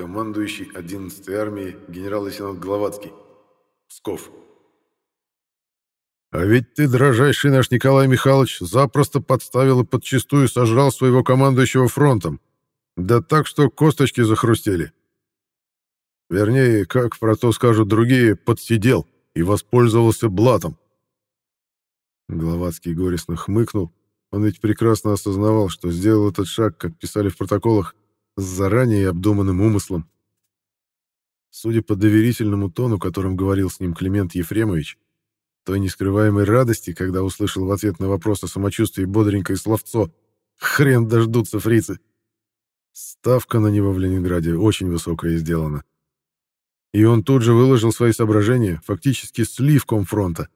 командующий 11-й армией генерал-лейтенант Гловацкий. Псков. А ведь ты, дрожайший наш Николай Михайлович, запросто подставил и подчистую сожрал своего командующего фронтом. Да так, что косточки захрустели. Вернее, как про то скажут другие, подсидел и воспользовался блатом. Гловацкий горестно хмыкнул. Он ведь прекрасно осознавал, что сделал этот шаг, как писали в протоколах, с заранее обдуманным умыслом. Судя по доверительному тону, которым говорил с ним Климент Ефремович, той нескрываемой радости, когда услышал в ответ на вопрос о самочувствии бодренькое словцо «Хрен дождутся фрицы!» Ставка на него в Ленинграде очень высокая сделана. И он тут же выложил свои соображения, фактически слив комфронта,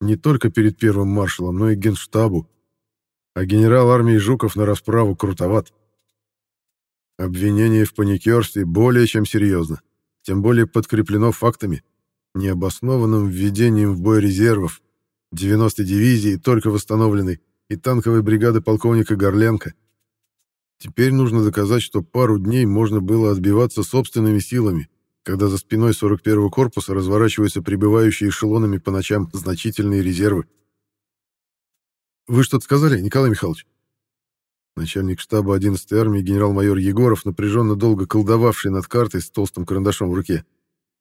не только перед первым маршалом, но и генштабу. А генерал армии Жуков на расправу крутоват. Обвинение в паникерстве более чем серьезно, тем более подкреплено фактами, необоснованным введением в бой резервов, 90 дивизии только восстановленной и танковой бригады полковника Горленко. Теперь нужно доказать, что пару дней можно было отбиваться собственными силами, когда за спиной 41-го корпуса разворачиваются прибывающие эшелонами по ночам значительные резервы. «Вы что-то сказали, Николай Михайлович?» Начальник штаба 11-й армии генерал-майор Егоров, напряженно долго колдовавший над картой с толстым карандашом в руке,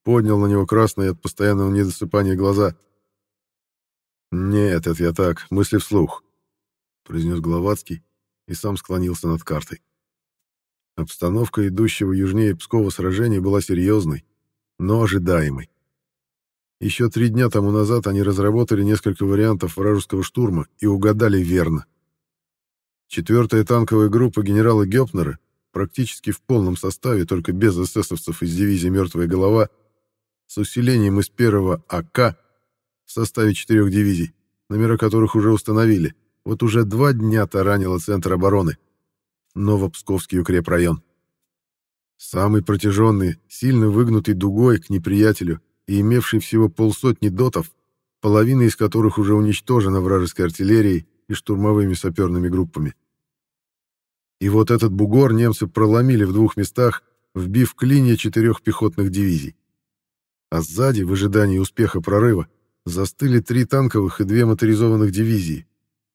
поднял на него красные от постоянного недосыпания глаза. «Нет, это я так, мысли вслух», — произнес Гловацкий и сам склонился над картой. Обстановка идущего южнее Пскова сражения была серьезной, но ожидаемой. Еще три дня тому назад они разработали несколько вариантов вражеского штурма и угадали верно. Четвертая танковая группа генерала Гёпнера, практически в полном составе, только без эсэсовцев из дивизии «Мертвая голова», с усилением из первого АК в составе четырех дивизий, номера которых уже установили, вот уже два дня таранила центр обороны — Новопсковский укрепрайон. Самый протяженный, сильно выгнутый дугой к неприятелю и имевший всего полсотни дотов, половина из которых уже уничтожена вражеской артиллерией и штурмовыми саперными группами. И вот этот бугор немцы проломили в двух местах, вбив клинья четырех пехотных дивизий. А сзади, в ожидании успеха прорыва, застыли три танковых и две моторизованных дивизии,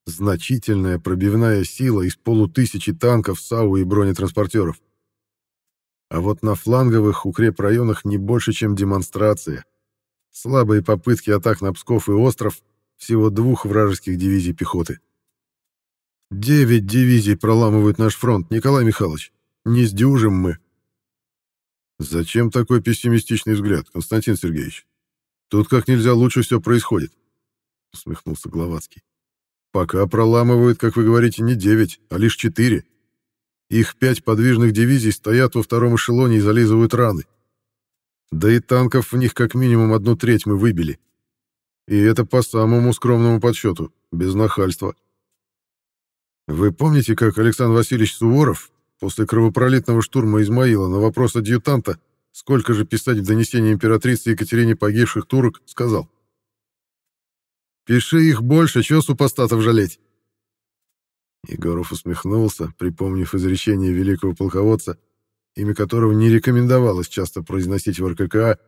Значительная пробивная сила из полутысячи танков, САУ и бронетранспортеров. А вот на фланговых укрепрайонах не больше, чем демонстрация. Слабые попытки атак на Псков и остров, всего двух вражеских дивизий пехоты. Девять дивизий проламывают наш фронт, Николай Михайлович. Не сдюжим мы. Зачем такой пессимистичный взгляд, Константин Сергеевич? Тут как нельзя лучше все происходит, усмехнулся Гловацкий. Пока проламывают, как вы говорите, не 9, а лишь 4. Их пять подвижных дивизий стоят во втором эшелоне и зализывают раны. Да и танков в них как минимум одну треть мы выбили. И это по самому скромному подсчету, без нахальства. Вы помните, как Александр Васильевич Суворов после кровопролитного штурма Измаила на вопрос адъютанта, сколько же писать в донесении императрицы Екатерине погибших турок, сказал? Пиши их больше, чего супостатов жалеть?» Егоров усмехнулся, припомнив изречение великого полководца, имя которого не рекомендовалось часто произносить в РККА,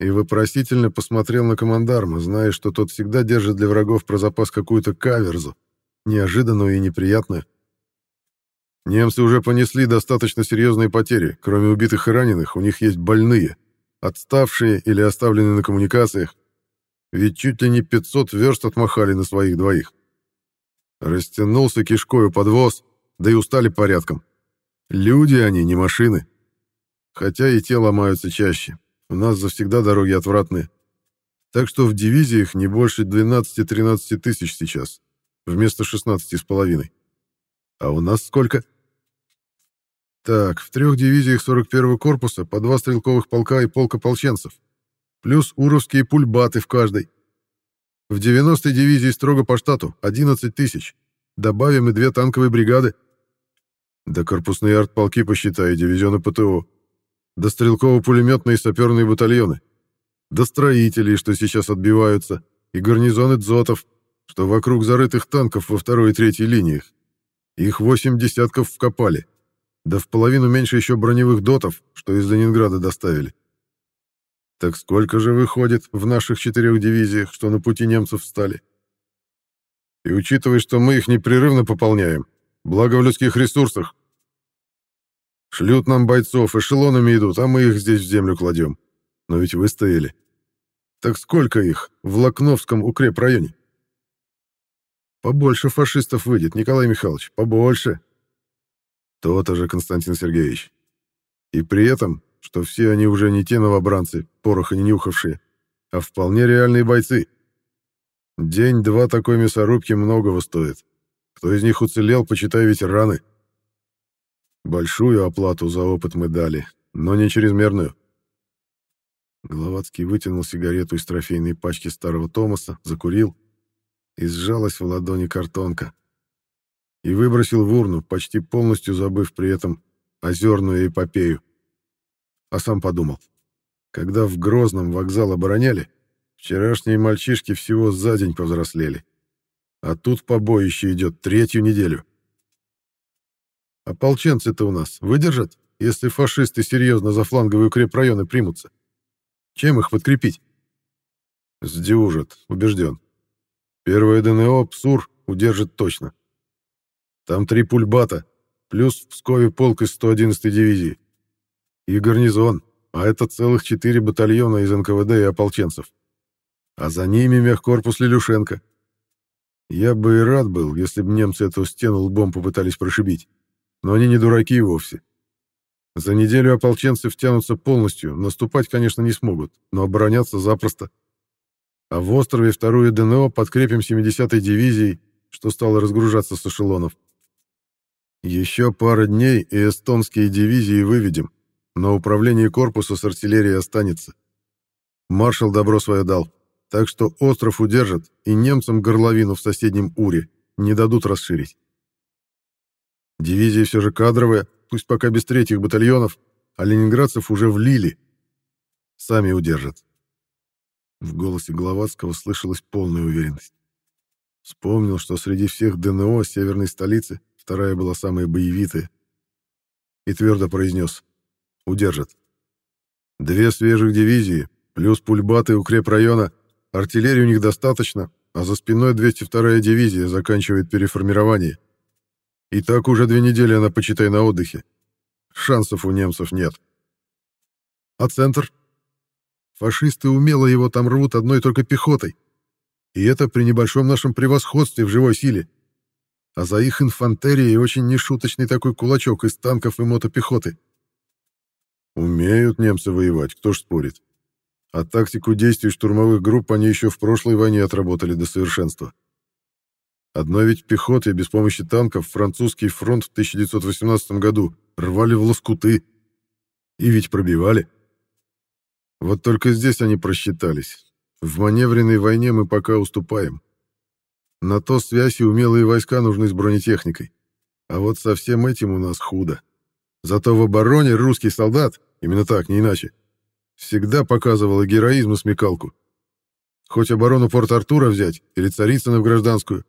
и вопросительно посмотрел на командарма, зная, что тот всегда держит для врагов про запас какую-то каверзу, неожиданную и неприятную. Немцы уже понесли достаточно серьезные потери. Кроме убитых и раненых, у них есть больные, отставшие или оставленные на коммуникациях, ведь чуть ли не 500 верст отмахали на своих двоих. Растянулся кишкою подвоз, да и устали порядком. Люди они, не машины. Хотя и те ломаются чаще. У нас завсегда дороги отвратные. Так что в дивизиях не больше 12-13 тысяч сейчас, вместо 16 с половиной. А у нас сколько? Так, в трех дивизиях 41-го корпуса по два стрелковых полка и полк ополченцев плюс уровские пульбаты в каждой. В 90-й дивизии строго по штату 11 тысяч. Добавим и две танковые бригады. Да корпусные артполки, посчитай, дивизионы ПТО. Да стрелково-пулеметные и саперные батальоны. Да строители, что сейчас отбиваются. И гарнизоны дзотов, что вокруг зарытых танков во второй и третьей линиях. Их восемь десятков вкопали. да в половину меньше еще броневых дотов, что из Ленинграда доставили. Так сколько же выходит в наших четырех дивизиях, что на пути немцев встали? И учитывая, что мы их непрерывно пополняем, благо в людских ресурсах, шлют нам бойцов, эшелонами идут, а мы их здесь в землю кладем. Но ведь выстояли. Так сколько их в Лакновском укрепрайоне? Побольше фашистов выйдет, Николай Михайлович, побольше. То-то же, Константин Сергеевич. И при этом, что все они уже не те новобранцы, пороха не нюхавшие, а вполне реальные бойцы. День-два такой мясорубки многого стоит. Кто из них уцелел, почитай ветераны. Большую оплату за опыт мы дали, но не чрезмерную. Гловацкий вытянул сигарету из трофейной пачки старого Томаса, закурил, и сжалась в ладони картонка и выбросил в урну, почти полностью забыв при этом озерную эпопею. А сам подумал, когда в Грозном вокзал обороняли, вчерашние мальчишки всего за день повзрослели. А тут побоище идет третью неделю. Ополченцы-то у нас выдержат, если фашисты серьезно за фланговые укрепрайоны примутся? Чем их подкрепить? Сдюжат, убежден. Первое ДНО ПСУР удержит точно. Там три пульбата, плюс в Пскове полк из 111-й дивизии. И гарнизон, а это целых четыре батальона из НКВД и ополченцев. А за ними мехкорпус Лилюшенко. Я бы и рад был, если бы немцы эту стену лбом попытались прошибить. Но они не дураки вовсе. За неделю ополченцы втянутся полностью, наступать, конечно, не смогут, но обороняться запросто. А в острове вторую ДНО подкрепим 70-й дивизией, что стало разгружаться с эшелонов. Еще пара дней и эстонские дивизии выведем, но управление корпуса с артиллерией останется. Маршал добро свое дал, так что остров удержат, и немцам горловину в соседнем Уре не дадут расширить. Дивизия все же кадровая, пусть пока без третьих батальонов, а ленинградцев уже влили. Сами удержат. В голосе Головацкого слышалась полная уверенность. Вспомнил, что среди всех ДНО северной столицы вторая была самая боевитая. И твердо произнес «Удержат». Две свежих дивизии, плюс пульбаты укрепрайона, артиллерии у них достаточно, а за спиной 202-я дивизия заканчивает переформирование. И так уже две недели она, почитай, на отдыхе. Шансов у немцев нет. А центр? Фашисты умело его там рвут одной только пехотой. И это при небольшом нашем превосходстве в живой силе. А за их инфантерией очень нешуточный такой кулачок из танков и мотопехоты. Умеют немцы воевать, кто ж спорит. А тактику действий штурмовых групп они еще в прошлой войне отработали до совершенства. Одной ведь пехотой без помощи танков французский фронт в 1918 году рвали в лоскуты. И ведь пробивали. Вот только здесь они просчитались. В маневренной войне мы пока уступаем. На то связь и умелые войска нужны с бронетехникой. А вот со всем этим у нас худо. Зато в обороне русский солдат, именно так, не иначе, всегда показывал и героизм, и смекалку. Хоть оборону Порт-Артура взять или Царицыно в гражданскую.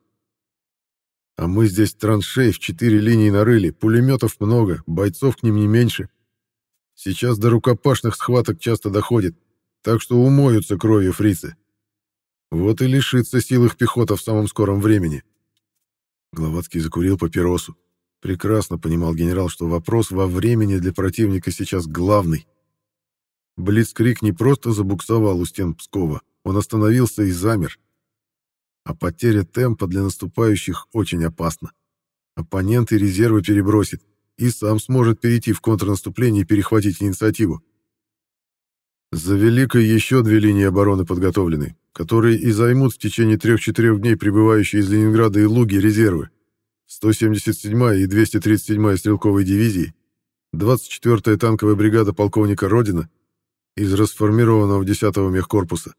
А мы здесь траншей в четыре линии нарыли, пулеметов много, бойцов к ним не меньше. Сейчас до рукопашных схваток часто доходит, так что умоются кровью фрицы. Вот и лишится сил их пехота в самом скором времени. Гловацкий закурил папиросу. Прекрасно понимал генерал, что вопрос во времени для противника сейчас главный. Блицкрик не просто забуксовал у стен Пскова, он остановился и замер. А потеря темпа для наступающих очень опасна. Оппонент и резервы перебросит, и сам сможет перейти в контрнаступление и перехватить инициативу. За Великой еще две линии обороны подготовлены, которые и займут в течение трех-четырех дней прибывающие из Ленинграда и Луги резервы. 177-я и 237-я стрелковые дивизии, 24-я танковая бригада полковника Родина из расформированного 10-го мехкорпуса.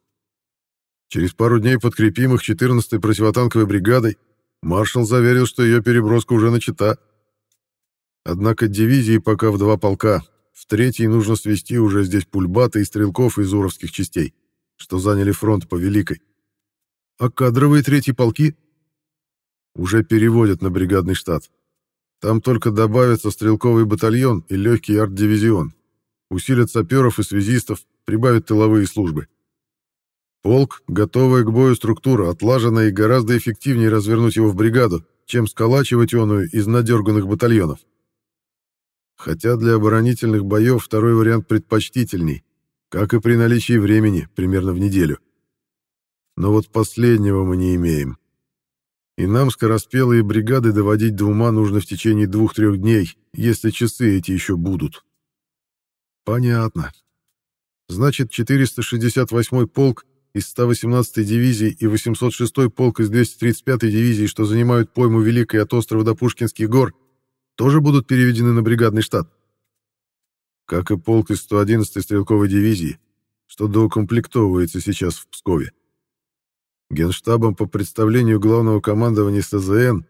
Через пару дней подкрепим их 14-й противотанковой бригадой. Маршал заверил, что ее переброска уже начата. Однако дивизии пока в два полка. В третий нужно свести уже здесь пульбаты и стрелков из уровских частей что заняли фронт по Великой. А кадровые третьи полки уже переводят на бригадный штат. Там только добавится стрелковый батальон и легкий арт-дивизион. Усилят саперов и связистов, прибавят тыловые службы. Полк, готовая к бою структура, отлажена и гораздо эффективнее развернуть его в бригаду, чем сколачивать оную из надерганных батальонов. Хотя для оборонительных боев второй вариант предпочтительней, как и при наличии времени, примерно в неделю. Но вот последнего мы не имеем. И нам скороспелые бригады доводить до ума нужно в течение двух-трех дней, если часы эти еще будут. Понятно. Значит, 468-й полк из 118-й дивизии и 806-й полк из 235-й дивизии, что занимают пойму Великой от острова до Пушкинских гор, тоже будут переведены на бригадный штат. Как и полк из 111-й стрелковой дивизии, что доукомплектовывается сейчас в Пскове. Генштабом по представлению главного командования СЗН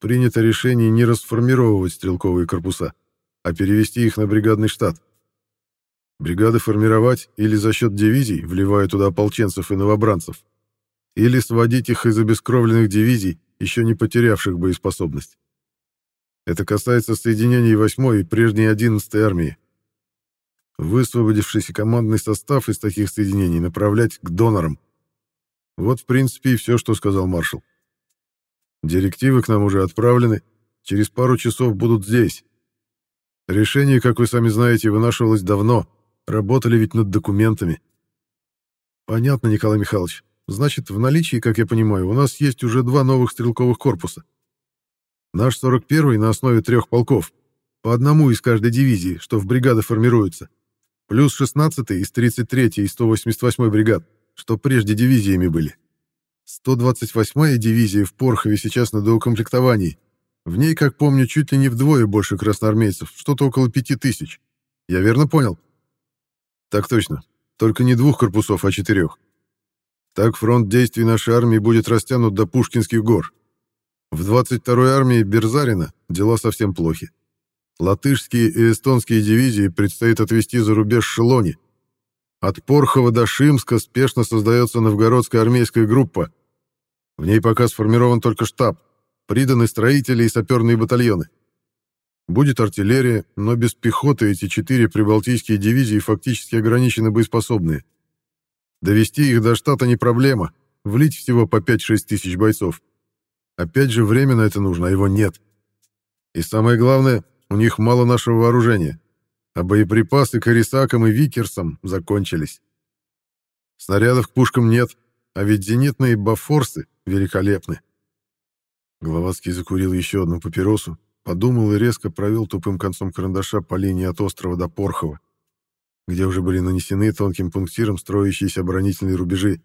принято решение не расформировывать стрелковые корпуса, а перевести их на бригадный штат. Бригады формировать или за счет дивизий, вливая туда ополченцев и новобранцев, или сводить их из обескровленных дивизий, еще не потерявших боеспособность. Это касается соединений 8 и прежней 11 армии. Высвободившийся командный состав из таких соединений направлять к донорам, вот, в принципе, и все, что сказал маршал. Директивы к нам уже отправлены, через пару часов будут здесь. Решение, как вы сами знаете, вынашивалось давно, работали ведь над документами. Понятно, Николай Михайлович. Значит, в наличии, как я понимаю, у нас есть уже два новых стрелковых корпуса. Наш 41-й на основе трех полков, по одному из каждой дивизии, что в бригады формируются, плюс 16-й из 33-й и 188-й бригад что прежде дивизиями были. 128-я дивизия в Порхове сейчас на доукомплектовании. В ней, как помню, чуть ли не вдвое больше красноармейцев, что-то около пяти тысяч. Я верно понял? Так точно. Только не двух корпусов, а четырех. Так фронт действий нашей армии будет растянут до Пушкинских гор. В 22-й армии Берзарина дела совсем плохи. Латышские и эстонские дивизии предстоит отвести за рубеж Шелони, от Порхова до Шимска спешно создается новгородская армейская группа. В ней пока сформирован только штаб, приданы строители и саперные батальоны. Будет артиллерия, но без пехоты эти четыре прибалтийские дивизии фактически ограничены боеспособные. Довести их до штата не проблема, влить всего по 5-6 тысяч бойцов. Опять же, время на это нужно, а его нет. И самое главное, у них мало нашего вооружения а боеприпасы к Арисакам и Викерсам закончились. Снарядов к пушкам нет, а ведь зенитные бафорсы великолепны. Гловацкий закурил еще одну папиросу, подумал и резко провел тупым концом карандаша по линии от острова до Порхова, где уже были нанесены тонким пунктиром строящиеся оборонительные рубежи.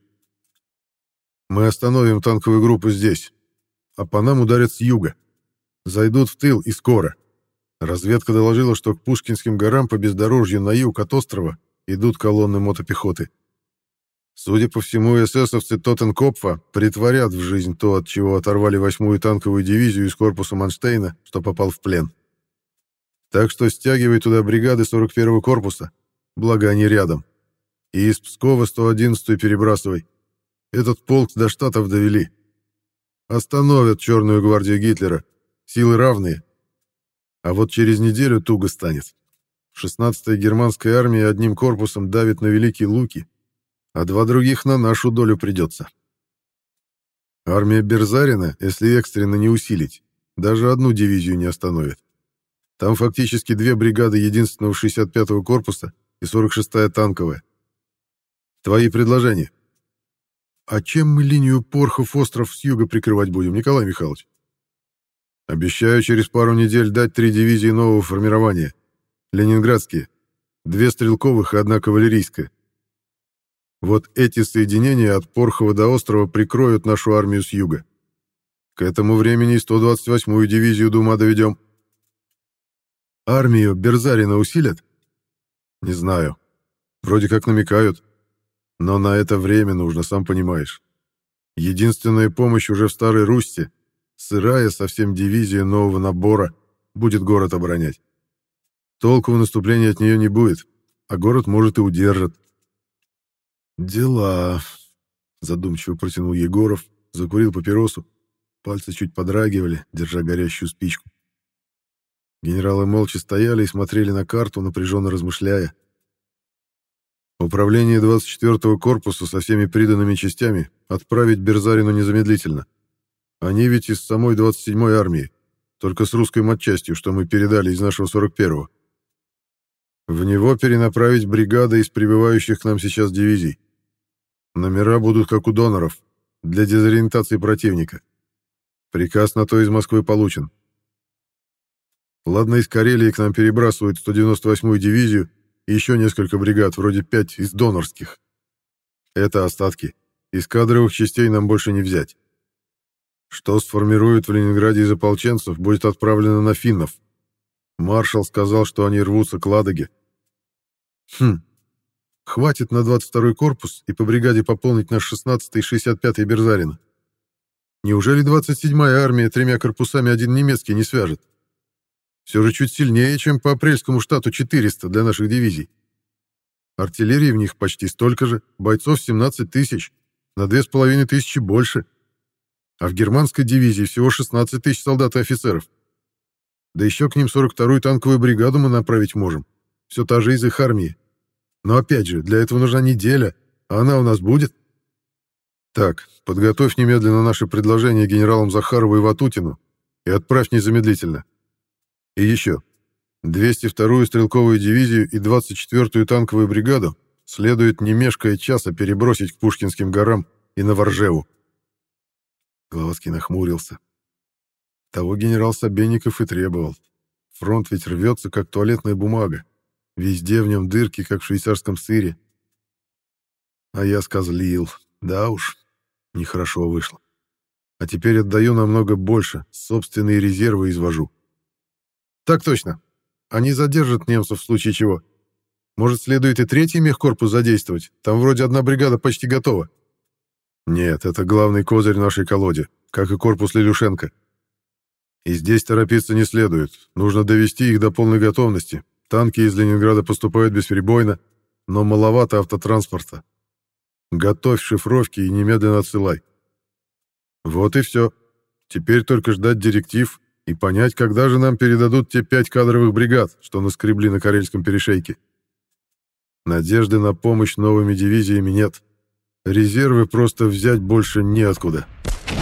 «Мы остановим танковую группу здесь, а по нам ударят с юга. Зайдут в тыл и скоро. Разведка доложила, что к Пушкинским горам по бездорожью на юг от острова идут колонны мотопехоты. Судя по всему, эсэсовцы Тоттенкопфа притворят в жизнь то, от чего оторвали восьмую танковую дивизию из корпуса Манштейна, что попал в плен. Так что стягивай туда бригады 41-го корпуса, благо они рядом. И из Пскова 111-ю перебрасывай. Этот полк до штатов довели. Остановят черную гвардию Гитлера. Силы равные, а вот через неделю туго станет. 16-я германская армия одним корпусом давит на Великие Луки, а два других на нашу долю придется. Армия Берзарина, если экстренно не усилить, даже одну дивизию не остановит. Там фактически две бригады единственного 65-го корпуса и 46-я танковая. Твои предложения. А чем мы линию Порхов-Остров с юга прикрывать будем, Николай Михайлович? Обещаю через пару недель дать три дивизии нового формирования. Ленинградские. Две стрелковых и одна кавалерийская. Вот эти соединения от Порхова до острова прикроют нашу армию с юга. К этому времени 128-ю дивизию до ума доведем. Армию Берзарина усилят? Не знаю. Вроде как намекают. Но на это время нужно, сам понимаешь. Единственная помощь уже в Старой Русте — Сырая совсем дивизия нового набора будет город оборонять. Толку в наступлении от нее не будет, а город, может, и удержит. «Дела», — задумчиво протянул Егоров, закурил папиросу. Пальцы чуть подрагивали, держа горящую спичку. Генералы молча стояли и смотрели на карту, напряженно размышляя. Управление 24-го корпуса со всеми приданными частями отправить Берзарину незамедлительно. Они ведь из самой 27-й армии, только с русской матчастью, что мы передали из нашего 41-го. В него перенаправить бригады из прибывающих к нам сейчас дивизий. Номера будут как у доноров, для дезориентации противника. Приказ на то из Москвы получен. Ладно, из Карелии к нам перебрасывают 198-ю дивизию и еще несколько бригад, вроде 5 из донорских. Это остатки. Из кадровых частей нам больше не взять. Что сформируют в Ленинграде из ополченцев, будет отправлено на финнов. Маршал сказал, что они рвутся к Ладоге. Хм. Хватит на 22-й корпус и по бригаде пополнить наш 16-й и 65-й Берзарина. Неужели 27-я армия тремя корпусами один немецкий не свяжет? Все же чуть сильнее, чем по апрельскому штату 400 для наших дивизий. Артиллерии в них почти столько же, бойцов 17 тысяч, на 2,5 тысячи больше. А в германской дивизии всего 16 тысяч солдат и офицеров. Да еще к ним 42-ю танковую бригаду мы направить можем. Все та же из их армии. Но опять же, для этого нужна неделя, а она у нас будет. Так, подготовь немедленно наше предложение генералам Захарову и Ватутину и отправь незамедлительно. И еще. 202-ю стрелковую дивизию и 24-ю танковую бригаду следует не мешкая часа перебросить к Пушкинским горам и на Воржеву. Гловацкий нахмурился. Того генерал Собенников и требовал. Фронт ведь рвется, как туалетная бумага. Везде в нем дырки, как в швейцарском сыре. А я скозлил. Да уж, нехорошо вышло. А теперь отдаю намного больше, собственные резервы извожу. Так точно. Они задержат немцев в случае чего. Может, следует и третий мехкорпус задействовать? Там вроде одна бригада почти готова. Нет, это главный козырь нашей колоде, как и корпус Лилюшенко. И здесь торопиться не следует. Нужно довести их до полной готовности. Танки из Ленинграда поступают бесперебойно, но маловато автотранспорта. Готовь шифровки и немедленно отсылай. Вот и все. Теперь только ждать директив и понять, когда же нам передадут те пять кадровых бригад, что наскребли на Карельском перешейке. Надежды на помощь новыми дивизиями нет. Резервы просто взять больше неоткуда. откуда.